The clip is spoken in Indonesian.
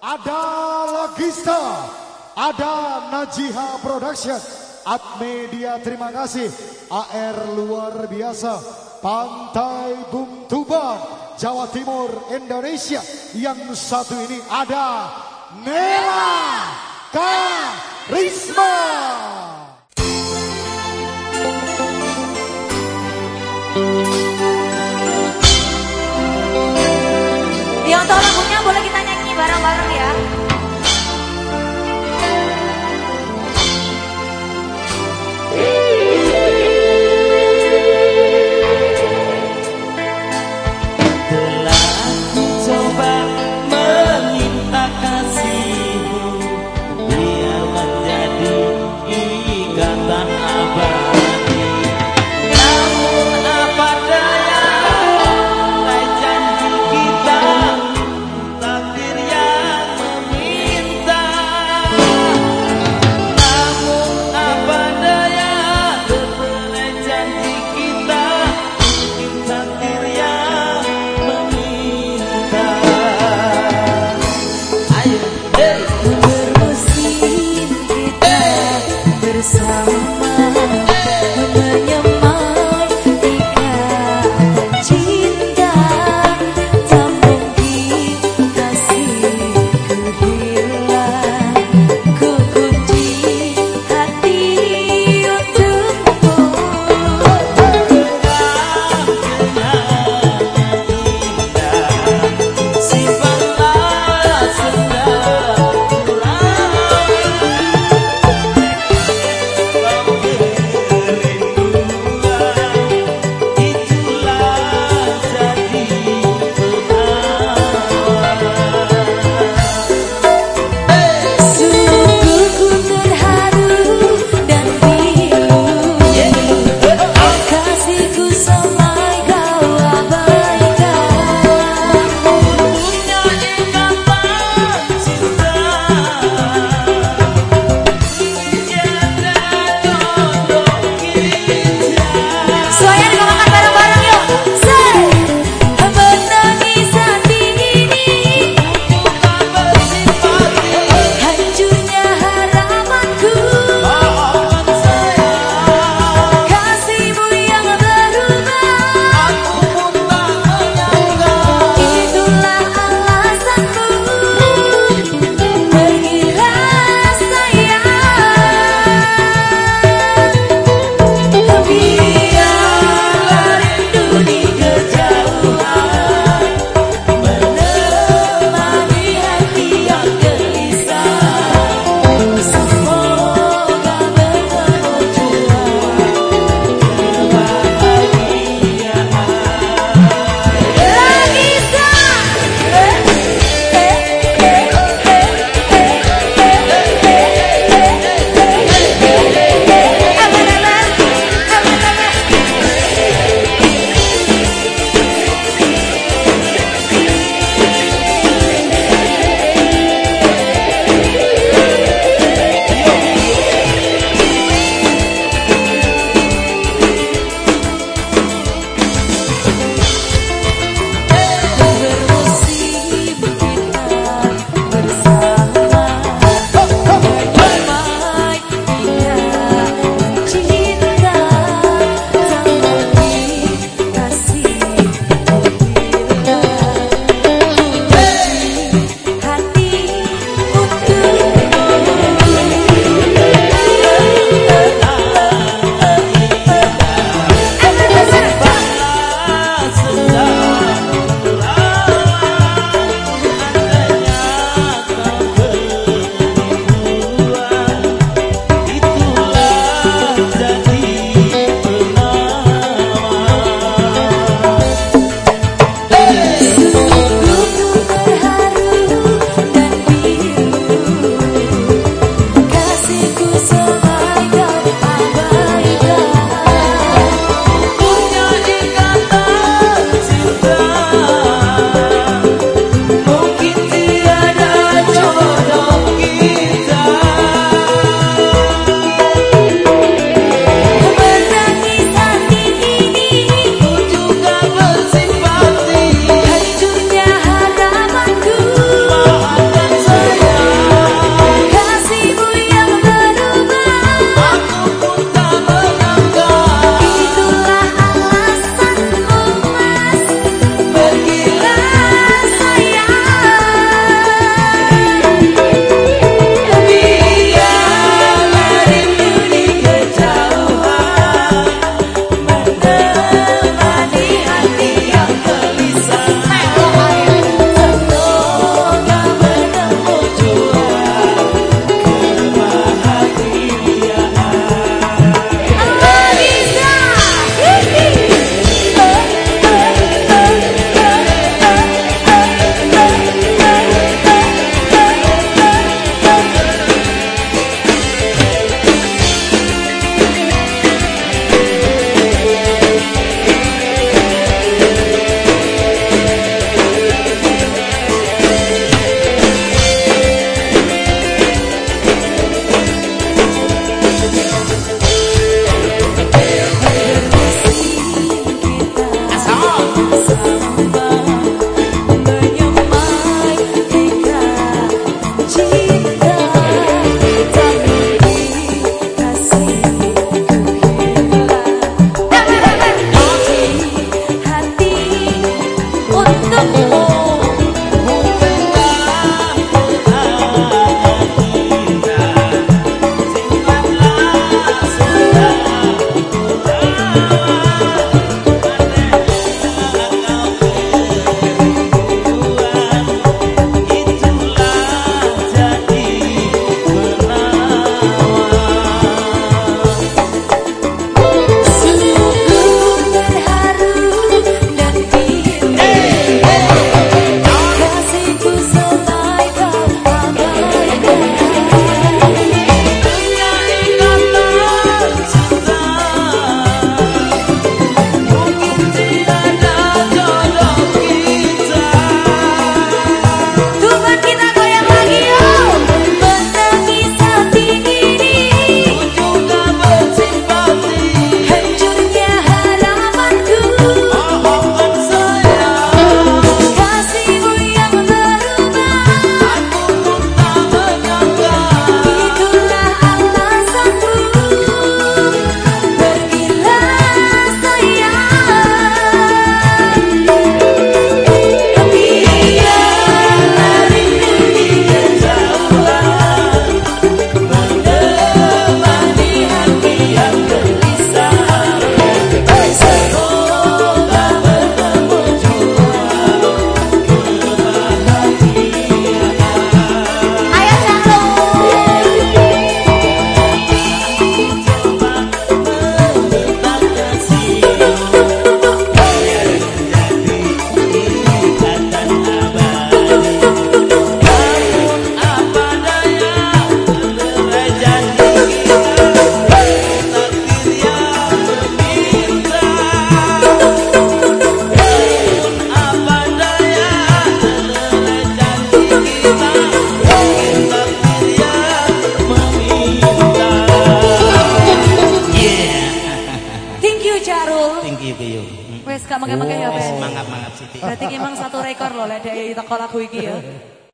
ada Logista, ada Najiha Production, At Media terima kasih, AR luar biasa, Pantai Bung Tuban, Jawa Timur, Indonesia. Yang satu ini ada Nela Wes gak mangke-mangke ya, oh, Pak. Mangap-mangap Siti. Berarti emang satu rekor loh lek dhek kolak lagu iki ya.